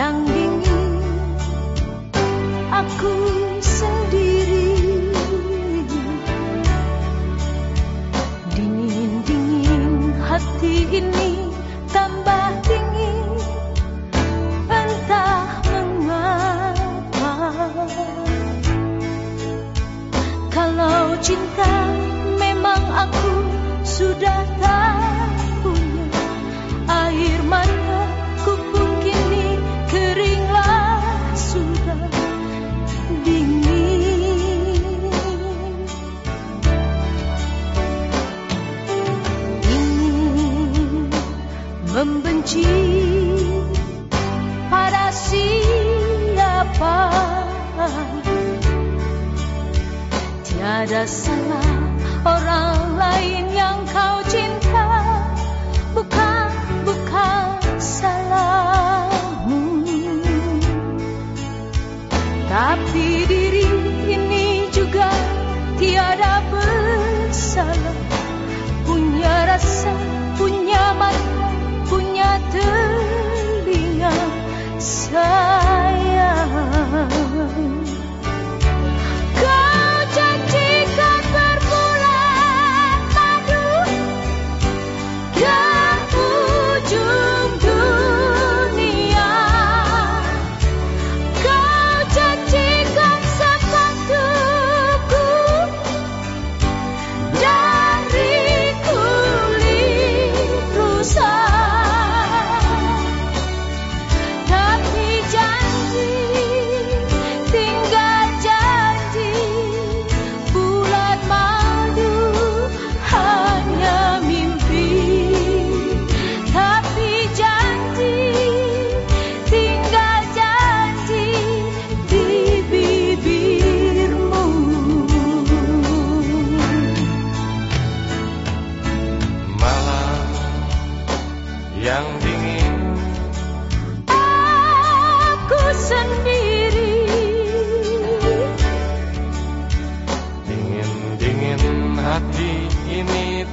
yang dingin. Aku sendiri. Dingin-dingin hati ini tambah dingin. Entah mengapa. Kalau cinta memang aku sudah membenci pada siapa? Tiada salah orang lain yang kau cinta. Bukan bukan salahmu. Tapi diri ini juga tiada bersalah. Punya rasa time.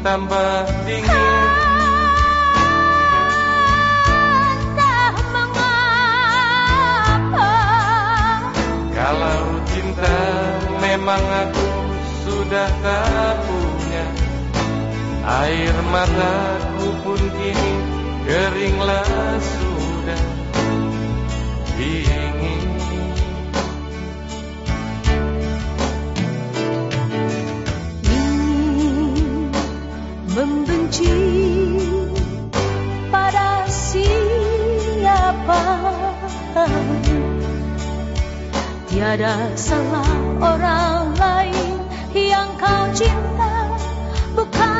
Tambah dingin. Entah mengapa. Kalau cinta memang aku sudah tak punya air mataku pun kini keringlah sudah. Dingin tiada salah orang lain yang kau cinta. Bukan